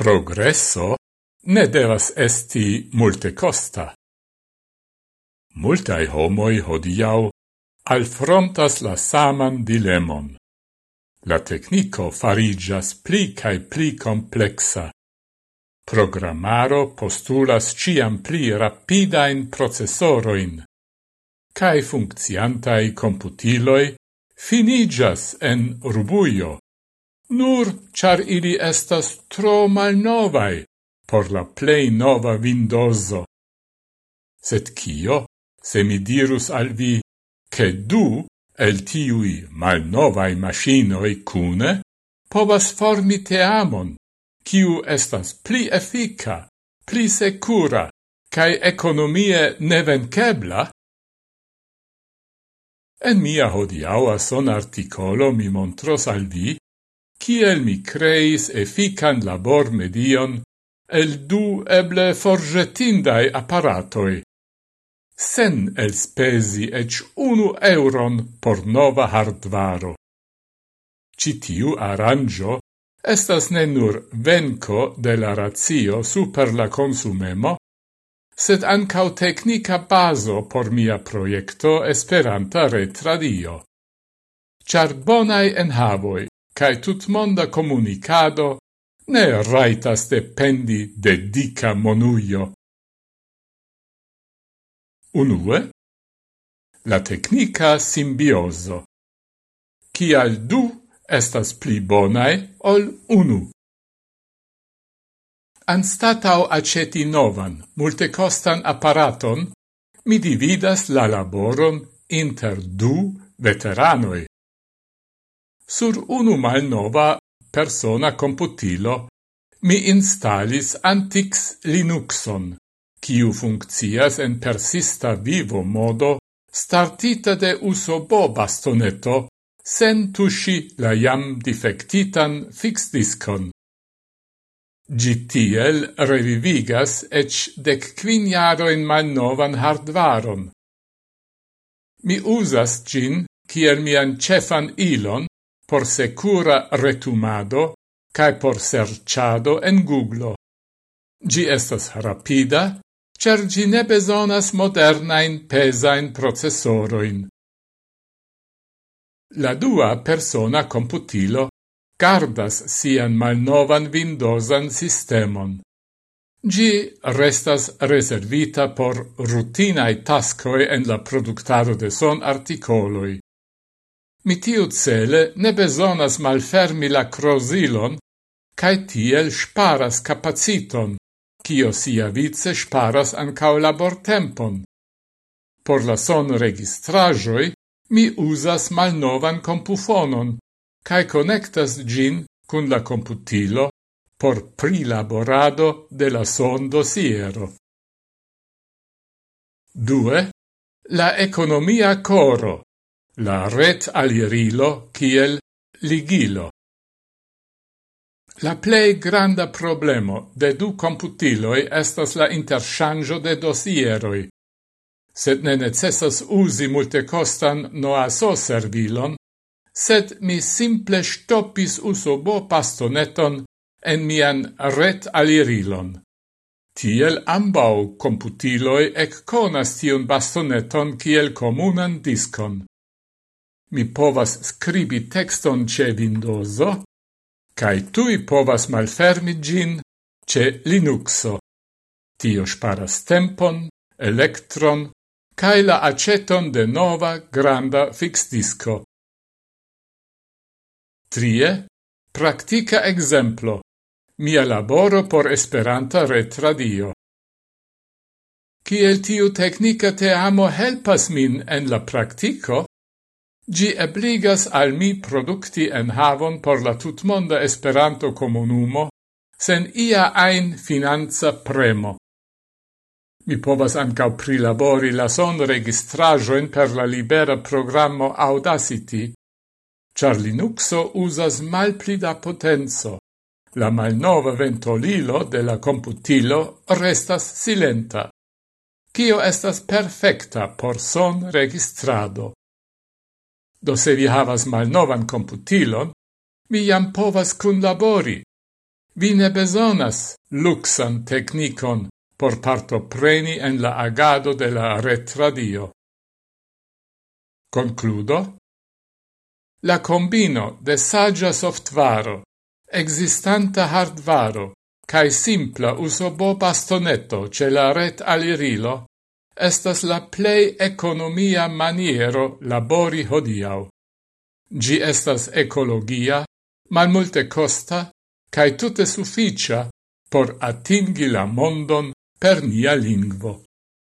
progresso ne devas esti multe costa. Multai homoi hodiau alfrontas la saman dilemon. La tecnico farigias pli cae pli complexa. Programaro postulas ciam pli rapidain processoroin, cae funcciantai computiloi finigas en rubuio, nur char ili estas tro malnovai por la plei nova Windowso. Sed kio se mi dirus al vi, che du el tiui malnovai machinoi cune povas formi teamon, kiu estas pli efika, pli secura, cae economie nevenkebla En mia hodiaua son articolo mi montros al vi kiel mi creis effican labor medion el du eble forgetindai apparatoi, sen el spesi ec unu euron por nova hardvaro. Citiu arrangio estas ne nur venco de la ratio super la consumemo, sed ancau tecnica baso por mia proiecto Esperanta Retradio. Char bonai enhavoi, cae tutmonda comunicado ne raitas dependi de dica monuio. Unue, la tecnica simbioso, cial du estas pli bonae ol unu. Anstatau aceti novan, multecostan apparaton, mi dividas la laboron inter du veteranoi sur unu malnova persona computilo mi installis Antix Linuxon, kiu funccias en persista vivo modo startita de usobo bastoneto sen tusci la jam defectitan fixdiscon. GTL revivigas ec dec quin mal malnovan hardvaron. Mi usas gin, kiel mian cefan ilon, por secura retumado cae por serciado en Google. Gi estas rapida, cer gi ne besonas modernain pesain processoroin. La dua persona computilo gardas sian malnovan Windowsan sistemon. Gi restas reservita por rutinae taskoi en la productado de son articoloi. Mi tiu cele ne besonas malfermi la crosilon, cae tiel sparas capaciton, cio sia vice sparas ancao labortempon. Por la son registrajoi, mi usas malnovan compufonon, cae connectas gin cun la computilo por prilaborado de la son dosiero. Due, la economia coro la ret alirilo kiel ligilo. La plei granda problemo de du computiloi estas la interchangio de dosieroi, sed ne necessas usi multecostan noaso servilon, sed mi simple stoppis usobo pastoneton en mian ret alirilon. Tiel ambau computiloi ec conas tion bastoneton kiel comunan discon mi povas scribi texton ce Windowso, cae tui povas malfermi gin ce Linuxo. Tio sparas tempon, electron, cae la aceton de nova granda fixdisco. Trie, practica exemplo, mia laboro por Esperanta retradio. Ciel tiu technica te amo helpas min en la practico, Gi ebligas al mi producti en havon por la tutmonda Esperanto comunumo sen ia ein finanza premo. Mi povas ancau prilabori la son registrajoin per la libera programmo Audacity, char Linuxo usas malpli da potenzo. La malnova ventolilo de la computilo restas silenta. Cio estas perfecta por son registrado. Do se vi havas malnovan computilon, vi jam povas kunlabori. Vi ne besonas luxan technicon por partopreni en la agado de la retradio. Concludo. La combino de saggia softvaro, existanta hardvaro, cae simpla usobo bastonetto ce la ret alirilo estas la plei economia maniero labori hodiau. Gi estas ecologia, malmulte costa, cae tute sufficia por atingi la mondon per nia lingvo.